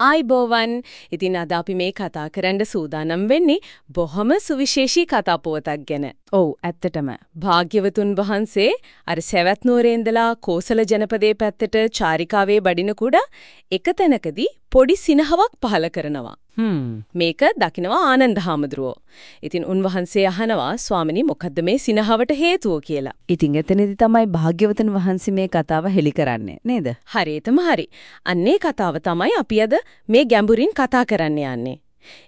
ආයිබෝවන් ඉතින් අද අපි මේ කතා කරන්න සූදානම් වෙන්නේ බොහොම සුවිශේෂී කතා පුවතක් ගැන. ඔව් ඇත්තටම. භාග්‍යවතුන් වහන්සේ අර සවැත් නුවරේ ඉඳලා කෝසල ජනපදයේ පැත්තට චාරිකාවේ බඩින කුඩ එක තැනකදී පොඩි සිනහවක් පහල කරනවා. හ්ම්. මේක දකිනවා ආනන්ද හාමුදුරුවෝ. ඉතින් උන්වහන්සේ අහනවා ස්වාමිනී මොකද්ද මේ සිනහවට හේතුව කියලා. ඉතින් එතනදි තමයි භාග්‍යවතුන් වහන්සේ මේ කතාව හෙළි කරන්නේ නේද? හරියටම හරි. අන්නේ කතාව තමයි අපි අද මේ ගැඹුරින් කතා කරන්න යන්නේ.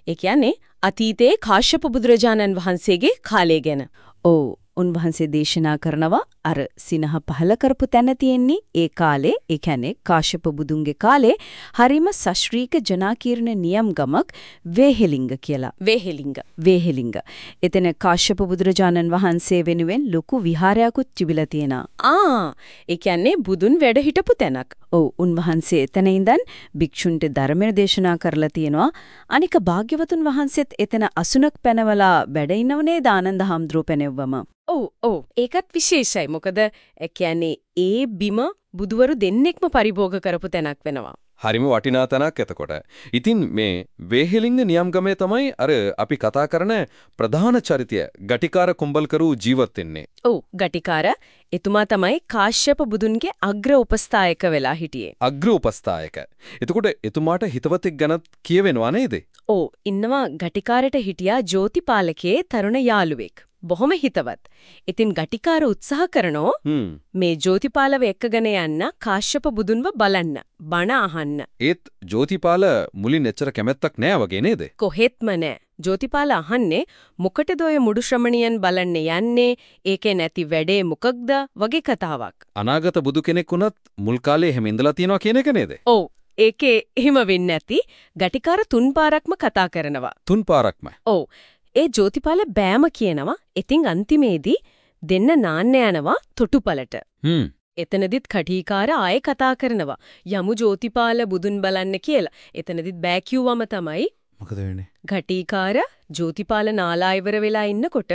ඒ කියන්නේ අතීතයේ කාශ්‍යප බුදුරජාණන් වහන්සේගේ කාලය ගැන. ඔව් උන්වහන්සේ දේශනා කරනවා අර සිනහ පහල කරපු තැන තියෙන්නේ ඒ කාලේ ඒ කියන්නේ කාශ්‍යප බුදුන්ගේ කාලේ හරිම ශාස්ත්‍රීක ජනාකීර්ණ නියම් ගමක් වේහෙලිංග කියලා. වේහෙලිංග. වේහෙලිංග. එතන කාශ්‍යප බුදුරජාණන් වහන්සේ වෙනුවෙන් ලොකු විහාරයක්ත් තිබිලා තියෙනවා. ආ ඒ කියන්නේ බුදුන් වැඩ හිටපු තැනක්. ඔව් උන්වහන්සේ එතන ඉඳන් භික්ෂුන්ට ධර්මය දේශනා කරලා තියෙනවා. අනික භාග්‍යවතුන් වහන්සේත් එතන අසුනක් පැනවලා වැඩ ඉන්නව නේද ආනන්ද හාමුදුරුවෝ පැනෙව්වම. ඔව් ඔව් ඒකත් විශේෂයි. මොකද ඒ කියන්නේ ඒ බිම බුදවරු දෙන්නෙක්ම පරිභෝග කරපු තැනක් වෙනවා. හරිම වටිනා තැනක් එතකොට. ඉතින් මේ වේහෙලිංග නියම්ගමේ තමයි අර අපි කතා කරන ප්‍රධාන චරිතය ගටිකාර කුඹල්කරු ජීවත් වෙන්නේ. ඔව් ගටිකාර එතුමා තමයි කාශ්‍යප බුදුන්ගේ අග්‍ර උපස්ථායක වෙලා හිටියේ. අග්‍ර උපස්ථායක. එතකොට එතුමාට හිතවතෙක් ගැනත් කියවෙනවා නේද? ඔව් ඉන්නවා ගටිකාරට හිටියා ජෝතිපාලකයේ තරුණ යාළුවෙක්. බොහොම හිතවත්. ඉතින් ගටිකාර උත්සාහ කරනෝ හ්ම්. මේ ජෝතිපාලව එක්කගෙන යන්න කාශ්‍යප බුදුන්ව බලන්න, බණ අහන්න. ඒත් ජෝතිපාල මුලින් එච්චර කැමැත්තක් නෑ වගේ නේද? කොහෙත්ම නෑ. ජෝතිපාල අහන්නේ මොකටද ඔය මුඩු ශ්‍රමණියන් බලන්න යන්නේ? ඒකේ නැති වැඩේ මොකක්ද? වගේ කතාවක්. අනාගත බුදු කෙනෙක් වුණත් මුල් කාලේ එහෙම ඉඳලා තියනවා කියන එක නේද? ඔව්. ඒකේ එහෙම වෙන්නේ නැති ගටිකාර තුන් පාරක්ම කතා කරනවා. තුන් පාරක්ම. ඔව්. ඒ ජෝතිපාල බෑම කියනවා. ඉතින් අන්තිමේදී දෙන්න නාන්න යනවා තොටුපලට. හ්ම්. එතනදිත් කටීකාර ආයේ කතා කරනවා. යමු ජෝතිපාල බුදුන් බලන්න කියලා. එතනදිත් බෑ කිව්වම තමයි මොකද වෙන්නේ? ගටීකාර ජෝතිපාල නාලා ඉවර වෙලා ඉන්නකොට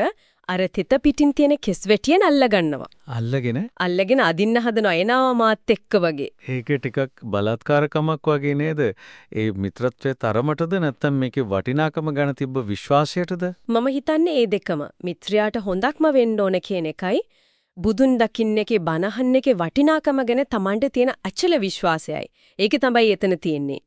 අර තෙත පිටින් තියෙන කෙස් වැටියෙන් අල්ල ගන්නවා. අල්ලගෙන අල්ලගෙන අදින්න හදනවා එනවා මාත් එක්ක වගේ. ඒක ටිකක් බලාත්කාරකමක් වගේ නේද? ඒ මිත්‍රත්වයේ තරමටද නැත්නම් මේකේ වටිනාකම ගැන තිබ්බ විශ්වාසයටද? මම හිතන්නේ ඒ දෙකම මිත්‍රයාට හොඳක්ම වෙන්න ඕන කියන එකයි බුදුන් දකින්න එකේ බනහන්න එකේ වටිනාකම ගැන Tamanට තියෙන අචල විශ්වාසයයි. ඒකේ තමයි එතන තියෙන්නේ.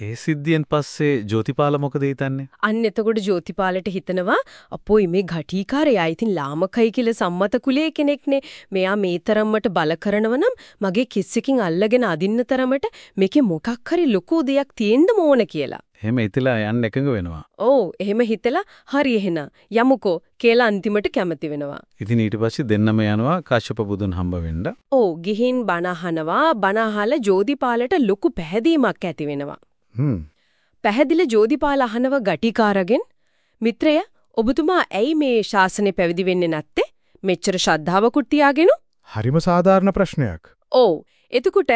ඒ සිද්ධියෙන් පස්සේ ජෝතිපාල මොකද හිතන්නේ? අන්න එතකොට ජෝතිපාලට හිතනවා අපෝයි මේ ඝටීකාරයා ඉතින් ලාමකයි කියලා සම්මත කුලයේ කෙනෙක්නේ. මෙයා මේ තරම්මට බල කරනව නම් මගේ කිස්සකින් අල්ලගෙන අදින්න තරමට මේකේ මොකක් හරි ලොකු දෙයක් තියෙන්න ඕන කියලා. එහෙම හිතලා යන්න එකඟ වෙනවා. ඔව් එහෙම හිතලා හරි එහෙනම් යමුකෝ කියලා අන්තිමට කැමති වෙනවා. ඉතින් ඊට පස්සේ දෙන්නම යනවා කාශ්‍යප බුදුන් හම්බ වෙන්න. ඔව් ගිහින් බණ අහනවා බණ අහලා ජෝතිපාලට ලොකු පැහැදීමක් ඇති වෙනවා. හ්ම්. පැහැදිලි ජෝතිපාල අහනව ගටිකාරගෙන් මිත්‍රය ඔබතුමා ඇයි මේ ශාසනය පැවිදි වෙන්නේ නැත්තේ? මෙච්චර ශ්‍රද්ධාවකුත් තියාගෙන? හරිම සාධාරණ ප්‍රශ්නයක්. ඔව්. එතකොට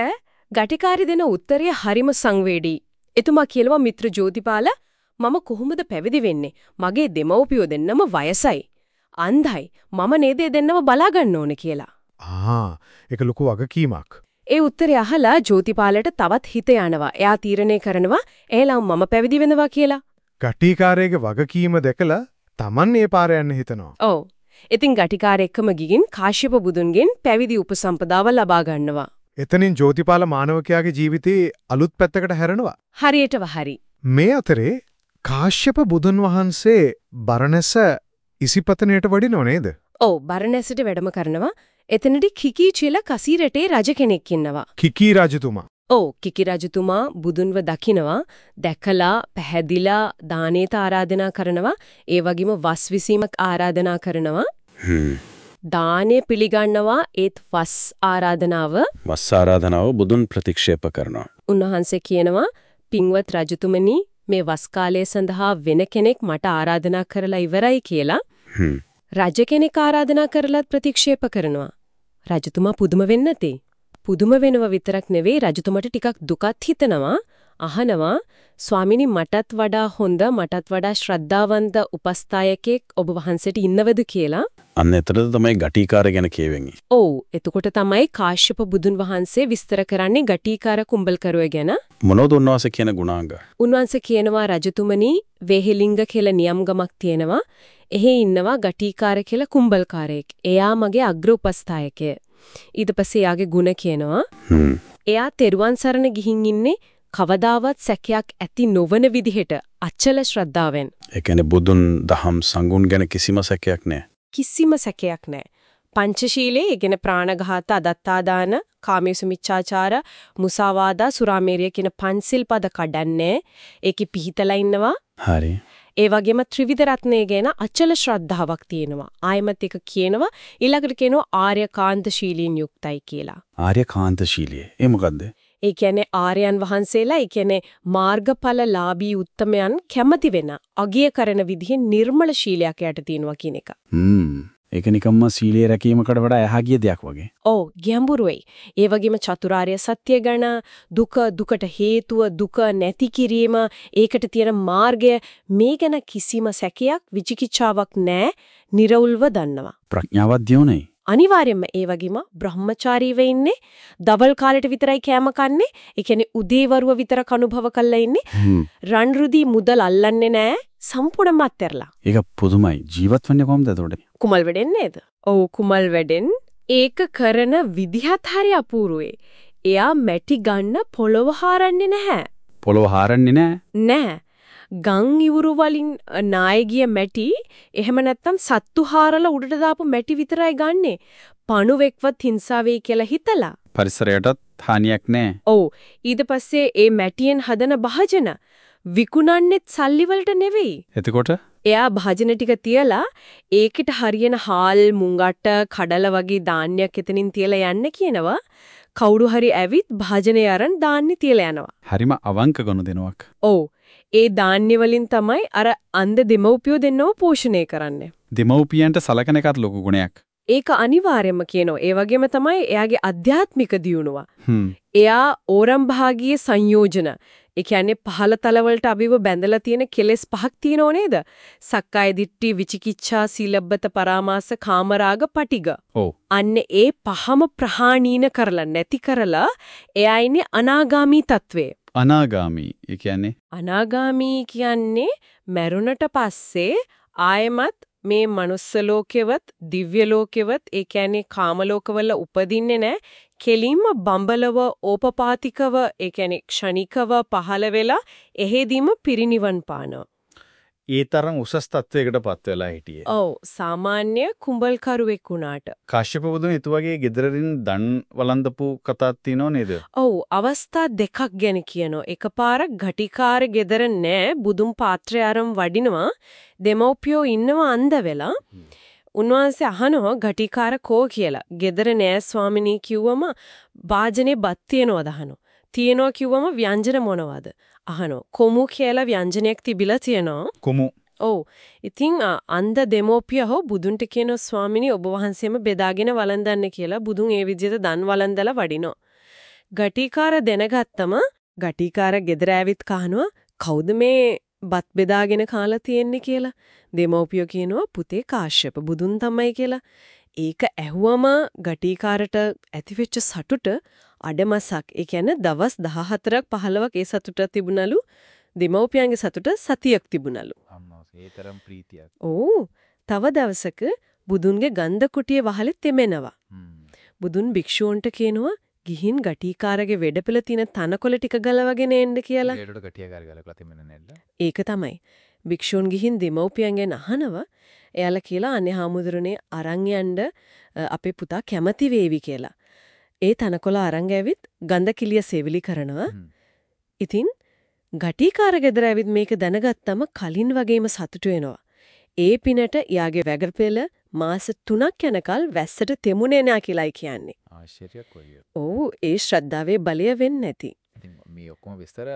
ගටිකාරි දෙන උත්තරය හරිම සංවේදී. එතුමා කියනවා මිත්‍ර ජෝතිපාල මම කොහොමද පැවිදි වෙන්නේ? මගේ දෙමව්පියෝ දෙන්නම වයසයි. අන්ධයි. මම නේද දෙන්නම බලා ගන්න ඕනේ කියලා. ආ ඒක ලොකු වගකීමක්. ඒ උත්තරය අහලා ජෝතිපාලට තවත් හිත යනවා. එයා තීරණය කරනවා එහෙනම් මම පැවිදි වෙනවා කියලා. ගටිකාරයේ වගකීම දැකලා Taman ඒ පාර යන්න හිතනවා. ඔව්. ඉතින් ගටිකාර එක්කම ගිහින් කාශ්‍යප බුදුන්ගෙන් පැවිදි උපසම්පදාව ලබා ගන්නවා. එතනින් ජෝතිපාල මානවකයාගේ ජීවිතේ අලුත් පැත්තකට හැරෙනවා. හරියටම හරි. මේ අතරේ කාශ්‍යප බුදුන් වහන්සේ බරණැස ඉසිපතනයට වඩිනව නේද? ඔව් බරණැසට වැඩම කරනවා. එතනදී කිකී චිල කසීරටේ රජ කෙනෙක් ඉන්නවා. කිකී රජතුමා. ඔව් කිකි රජතුමා බුදුන්ව දකිනවා දැකලා පැහැදිලා දානේත ආරාධනා කරනවා ඒ වගේම වස් විසීමක් ආරාධනා කරනවා දානේ පිළිගන්නවා ඒත් වස් ආරාධනාව වස් ආරාධනාව බුදුන් ප්‍රතික්ෂේප කරනවා. උන්වහන්සේ කියනවා පින්වත් රජතුමනි මේ වස් කාලය සඳහා වෙන කෙනෙක් මට ආරාධනා කරලා ඉවරයි කියලා හ්ම්. රජ කෙනෙක් ආරාධනා කරලත් ප්‍රතික්ෂේප කරනවා. රජතුමා පුදුම වෙන්නේ නැති. පුදුම වෙනව විතරක් නෙවෙයි රජතුමාට ටිකක් දුකත් හිතෙනවා. අහනවා ස්වාමිනී මටත් වඩා හොඳ මටත් වඩා ශ්‍රද්ධාවන්ත උපස්ථායකෙක් ඔබ වහන්සේට ඉන්නවද කියලා. අන්න එතනද තමයි ගටිකාර ගැන කියවෙන්නේ. ඔව් එතකොට තමයි කාශ්‍යප බුදුන් වහන්සේ විස්තර කරන්නේ ගටිකාර කුඹල්කරුව ගැන. මොනවද උන්වහන්සේ කියන ගුණාංග? උන්වහන්සේ කියනවා රජතුමනි වේහෙලිංග කියලා නියම්ගමක් තියෙනවා. එහි ඉන්නවා ගටිකාර කියලා කුඹල්කාරයෙක්. එයා මගේ අග්‍ර උපස්ථායකය. ඊට පස්සේ යාගේ ಗುಣ කියනවා. එයා තෙරුවන් සරණ ගිහින් ඉන්නේ කවදාවත් සැකයක් ඇති නොවන විදිහට අචල ශ්‍රද්ධාවෙන්. ඒ කියන්නේ බුදුන් දහම් සංගුණ ගැන කිසිම සැකයක් නැහැ. කිසිම සැකයක් නැහැ. පංචශීලයේ ඉගෙන ප්‍රාණඝාත අදත්තාදාන කාමීසුමිච්ඡාචාර මුසාවාදා සුරාමේරිය කියන පංසිල් පද කඩන්නේ ඒකේ පිහිටලා ඉන්නවා හරි. ඒ වගේම ත්‍රිවිධ රත්නය ගැන අචල ශ්‍රද්ධාවක් තියෙනවා ආයමත් එක කියනවා ඊළඟට කියනවා ආර්යකාන්ත ශීලීන් යුක්තයි කියලා ආර්යකාන්තශීලිය. ඒ මොකද්ද? ඒ කියන්නේ ආර්යයන් වහන්සේලා ඒ කියන්නේ මාර්ගඵලලාභී උත්තමයන් කැමති වෙන අගය කරන විදිහේ නිර්මල ශීලයක් යට තියෙනවා කියන එක. හ්ම්. ඒක නිකම්ම සීලයේ රැකීමකට වඩා එහා ගිය දෙයක් වගේ. ඔව් ගැඹුරුයි. ඒ වගේම චතුරාර්ය සත්‍ය ගැන දුක දුකට හේතුව දුක නැති කිරීම ඒකට තියෙන මාර්ගය මේ ගැන කිසිම සැකයක් විචිකිච්ඡාවක් නැහැ. නිර්වුල්ව දන්නවා. ප්‍රඥාවක් දියුනේ. අනිවාර්යයෙන්ම ඒ වගේම බ්‍රහ්මචාරීව ඉන්නේ දවල් කාලෙට විතරයි කෑම කන්නේ. ඒ කියන්නේ උදේවරුව විතරක් අනුභව කරලා ඉන්නේ. රන් රුදී මුදල් අල්ලන්නේ නැහැ. සම්පූර්ණයෙන්ම අත්හැරලා. ඒක පුදුමයි. ජීවත් වෙන්නේ කොහොමද එතකොට? කුමල් වැඩෙන් නේද? ඔව් කුමල් වැඩෙන් ඒක කරන විදිහත් හරි අපූරුවේ. එයා මැටි ගන්න පොළව හාරන්නේ නැහැ. පොළව හාරන්නේ නැහැ. නෑ. ගම් ඉවුරු වලින් නායගිය මැටි එහෙම නැත්නම් සත්තු හාරලා උඩට දාපු මැටි විතරයි ගන්නෙ. පණුවෙක්වත් හිංසා වෙයි කියලා හිතලා. පරිසරයටත් හානියක් නැහැ. ඔව් ඊට පස්සේ ඒ මැටියෙන් හදන භාජන විකුණන්නෙත් සල්ලි වලට නෙවෙයි. එතකොට එයා භාජන ටික තියලා ඒකට හරියන හාල් මුංගට කඩල වගේ ධාන්‍යයක් එතනින් තියලා යන්න කියනවා. කවුරු හරි ඇවිත් භාජනය අරන් ධාන්‍ය තියලා යනවා. හරිම අවංක ගනුදෙනුවක්. ඔව්. ඒ ධාන්‍ය වලින් තමයි අර අන්ධ දෙමව්පියෝ දෙන්නව පෝෂණය කරන්නේ. දෙමව්පියන්ට සලකන එකත් ලොකු ගුණයක්. ඒක අනිවාර්යයෙන්ම කියනවා. ඒ වගේම තමයි එයාගේ අධ්‍යාත්මික දියුණුව. එයා ඕරම් භාගීය සංයෝජන. ඒ කියන්නේ පහළ තල වලට අභිව බැඳලා තියෙන කෙලෙස් පහක් තියෙනව නේද? සක්කාය දිට්ඨි, විචිකිච්ඡා, සීලබ්බත පරාමාස, කාමරාග, පටිග. ඔව්. අන්න ඒ පහම ප්‍රහාණීන කරලා නැති කරලා එයා ඉන්නේ අනාගාමී තත්වයේ. අනාගාමි. ඒ කියන්නේ අනාගාමී කියන්නේ මරුණට පස්සේ ආයමත් මේ මනුස්ස ලෝකෙවත් දිව්‍ය ලෝකෙවත් ඒ කියන්නේ කාම ලෝකවල උපදින්නේ නැහැ. කෙලින්ම බඹලව ඕපපාතිකව ඒ කියන්නේ ක්ෂණිකව පහළ වෙලා එහෙදීම පිරිනිවන් පානවා. ඒ තරම් උසස් තත්වයකටපත් වෙලා හිටියේ. ඔව් සාමාන්‍ය කුඹල්කරුවෙක් වුණාට. කාශ්‍යප බුදුන් ඊට වගේ ගෙදරින් දන් වළඳපු කතාවක් තියෙනව නේද? ඔව් අවස්ථා දෙකක් ගැන කියනවා. එකපාරක් ඝටිකාර ගෙදර නෑ බුදුන් පාත්‍රය අරන් වඩිනවා. දෙමෝපියෝ ඉන්නවා අන්ධ වෙලා. උන්වහන්සේ අහනවා ඝටිකාර කෝ කියලා. ගෙදර නෑ ස්වාමිනී කිව්වම වාජනේ බත් තියනවද අහනවා. තියනවා කිව්වම ව්‍යංජන මොනවද? අහනවා. කොමු කියලා ව්‍යංජනයක් තිබිලා තියෙනවා. කුමු ඔව්. ඉතින් අ, අන්ධ දෙමෝපිය හෝ බුදුන්ට කියන ස්වාමිනී ඔබ වහන්සේම බෙදාගෙන වළඳන්න කියලා බුදුන් ඒ විදිහට දන් වළඳලා වඩිනවා. ගටිකාර දැනගත්තම ගටිකාර ගෙදර ඇවිත් කහනවා කවුද මේ බත් බෙදාගෙන කාලා තියෙන්නේ කියලා. දෙමෝපියෝ කියනවා පුතේ කාශ්‍යප බුදුන් තමයි කියලා. ඒක ඇහුවම ගටිකාරට ඇතිවෙච්ච සතුට අඩමසක්. ඒ කියන්නේ දවස් 14ක් 15ක් ඒ සතුට තිබුණලු. දෙමෝපියන්ගේ සතුට සතියක් තිබුණලු. අම්මා ඒ තරම් ප්‍රීතියක්. ඕ තව දවසක බුදුන්ගේ ගන්ධ කුටියේ වහලෙ තෙමෙනවා. බුදුන් භික්ෂූන්ට කියනවා ගිහින් ගටිකාරගේ වෙඩපෙළ තියෙන තනකොළ ටික ගලවගෙන එන්න කියලා. ඒකට කටියකාර ගලකලා තිබෙන්නේ නැද්ද? ඒක තමයි. භික්ෂූන් ගිහින් දෙමව්පියන්ගෙන් අහනවා එයාලා කියලා අනේ හාමුදුරනේ අරන් යන්න අපේ පුතා කැමති වේවි කියලා. ඒ තනකොළ අරන් ඇවිත් ගඳ කිලිය සෙවිලි කරනවා. ඉතින් ගටිකාර ගෙදර ඇවිත් මේක දැනගත්තම කලින් වගේම සතුටු වෙනවා. ඒ පිනට යාගේ වැගපෙළ මාස 3ක් යනකල් වැස්සට තෙමුනේ නෑ කියලායි කියන්නේ. ආශ්චර්යයක් වගේ. ඔව් ඒ ශ්‍රද්ධාවේ බලය වෙන්නේ නැති. ඉතින් මේ ඔක්කොම විස්තර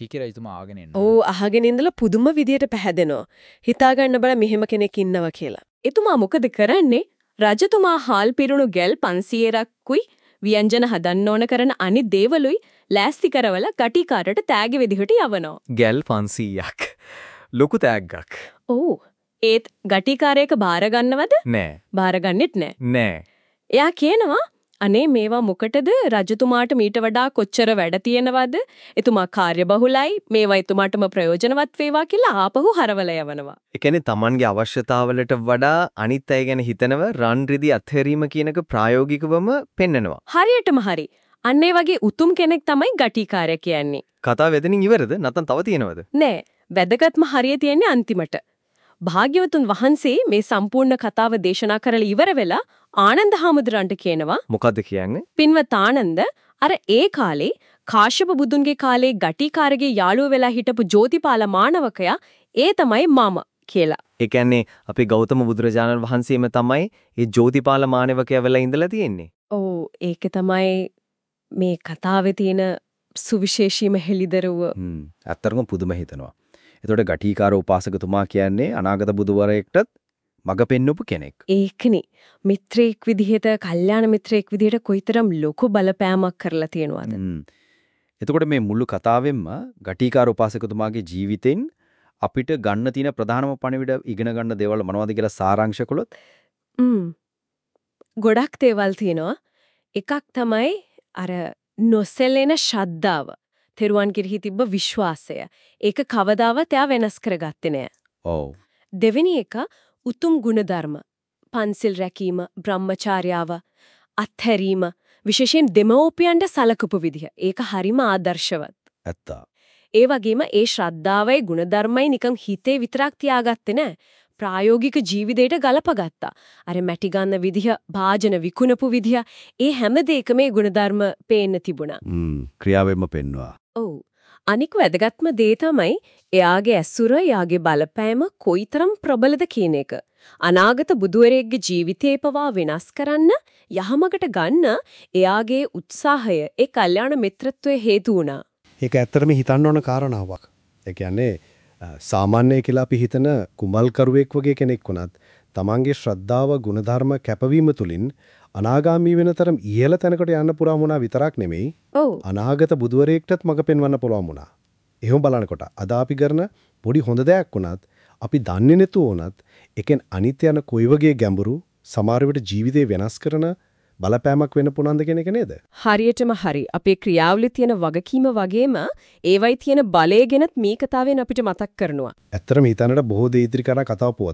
කීකී රජතුමා ආගෙන එන්න. ඔව් අහගෙන ඉඳලා පුදුම විදියට පැහැදෙනවා. හිතා ගන්න බෑ මෙහෙම කෙනෙක් ඉන්නවා කියලා. එතුමා මොකද කරන්නේ? රජතුමා හාල් පිරුණු ගැල් 500ක්කුයි ව්‍යංජන හදන්න ඕන කරන අනිත් දේවලුයි ලෑස්ති කරවල කටිකාරට තෑගි විදිහට යවනවා. ගැල් 500ක්. ලොකු තෑග්ගක්. ඔව් ඒත් ගටිකාරයක බාර ගන්නවද? නෑ. බාරගන්නෙත් නෑ. නෑ. එයා කියනවා අනේ මේවා මොකටද රජතුමාට මීට වඩා කොච්චර වැඩ තියෙනවද? එතුමා කාර්යබහුලයි මේවා එතුමාටම ප්‍රයෝජනවත් වේවා කියලා ආපහු හරවල යවනවා. ඒ කියන්නේ Tamanගේ අවශ්‍යතාවලට වඩා අනිත් අය ගැන හිතනව රන් රිදි අත්හැරීම කියනක ප්‍රායෝගිකවම පෙන්නනවා. හරියටම හරි. අන්න වගේ උතුම් කෙනෙක් තමයි ගටිකාරය කියන්නේ. කතාව එතනින් ඉවරද? නැත්නම් තව තියෙනවද? නෑ වැදගත්ම හරිය තියෙන්නේ අන්තිමට. භාග්‍යවතුන් වහන්සේ මේ සම්පූර්ණ කතාව දේශනා කරලා ඉවර වෙලා ආනන්ද හාමුදුරන්ට කියනවා මොකද්ද කියන්නේ? පින්වත් ආනන්ද අර ඒ කාලේ කාශ්‍යප බුදුන්ගේ කාලේ ගටිකාරගේ යාළුව වෙලා හිටපු ජෝතිපාල මානවකයා ඒ තමයි මම කියලා. ඒ කියන්නේ අපි ගෞතම බුදුරජාණන් වහන්සේම තමයි මේ ජෝතිපාල මානවකයා වෙලා ඉඳලා තියෙන්නේ. ඔව් ඒක තමයි මේ කතාවේ තියෙන සුවිශේෂීම හෙළිදරව්ව. හ්ම්. ඇත්තටම පුදුම හිතෙනවා. එතකොට ගටිකාර උපාසකතුමා කියන්නේ අනාගත බුදුවරයෙක්ටත් මඟ පෙන්වපු කෙනෙක්. ඒකනේ මිත්‍රයෙක් විදිහට, කල්යාණ මිත්‍රයෙක් විදිහට කොයිතරම් ලොකු බලපෑමක් කරලා තියෙනවද? එතකොට මේ මුළු කතාවෙන්ම ගටිකාර උපාසකතුමාගේ ජීවිතෙන් අපිට ගන්න තියෙන ප්‍රධානම පණිවිඩ ඉගෙන ගන්න දේවල් මොනවද කියලා සාරාංශ කළොත්. ගොඩක් දේවල් තියෙනවා. එකක් තමයි අර නොසැලෙන ශ්‍රද්ධාව. තෙරුවන් කෙරෙහි තිබ්බ විශ්වාසය. ඒක කවදාවත් එයා වෙනස් කරගත්තේ නෑ. ඔව්. දෙවෙනි එක උතුම් ගුණධර්ම. පන්සිල් රැකීම, බ්‍රහ්මචාර්යාව, අත්හැරීම, විශේෂයෙන් දෙමෝපියන්ට සලකපු විදිහ. ඒක හරිම ආදර්ශවත්. ඇත්තා. ඒ වගේම ඒ ශ්‍රද්ධාවයි ගුණධර්මයි නිකන් හිතේ විතරක් තියාගත්තේ නෑ. ප්‍රායෝගික ජීවිතයට ගලපගත්තා. අර මැටි ගන්න විදිහ, භාජන විකුණපු විදිහ, ඒ හැම දෙයකම මේ ගුණධර්ම පේන්න තිබුණා. හ්ම්. ක්‍රියාවෙන්ම පෙන්වුවා. ඔව්. අනික වැදගත්ම දේ තමයි එයාගේ ඇසුර, එයාගේ බලපෑම කොයිතරම් ප්‍රබලද කියන එක. අනාගත බුදුවරයෙක්ගේ ජීවිතේ පවා වෙනස් කරන්න යහමකට ගන්න එයාගේ උත්සාහය ඒ කල්යාණ මිත්‍රත්වයේ හේතු වුණා. ඒක ඇත්තටම හිතන්න ඕන කාරණාවක්. ඒ කියන්නේ අ, සාමාන්‍ය කියලා අපි හිතන කුඹල්කරුවෙක් වගේ කෙනෙක් වුණත් තමන්ගේ ශ්‍රද්ධාව ගුණධර්ම කැපවීම තුලින් අනාගාමී වෙන තරම් ඉහළ තැනකට යන්න පුරාම වුණා විතරක් නෙමෙයි ඔව්. අනාගත බුදුවරයෙක්ටත් මඟ පෙන්වන්න පුළුවන් වුණා. එහෙම බලනකොට අද අපි කරන පොඩි හොඳ දෙයක් වුණත් අපි දන්නේ නැතුව වුණත් එකෙන් අනිත්‍ය යන කොයි වගේ ගැඹුරු සමහර විට ජීවිතේ වෙනස් කරන බලපෑමක් වෙන්න පුළුවන්ද කියන එක නේද? හරියටම හරි. අපේ ක්‍රියාවලිය තියෙන වගකීම වගේම ඒවයි තියෙන බලය ගැනත් මේ කතාවෙන් අපිට මතක් කරනවා. ඇත්තටම හිතනට බොහෝ දේ ඉදිරි කරන කතාව පුවත.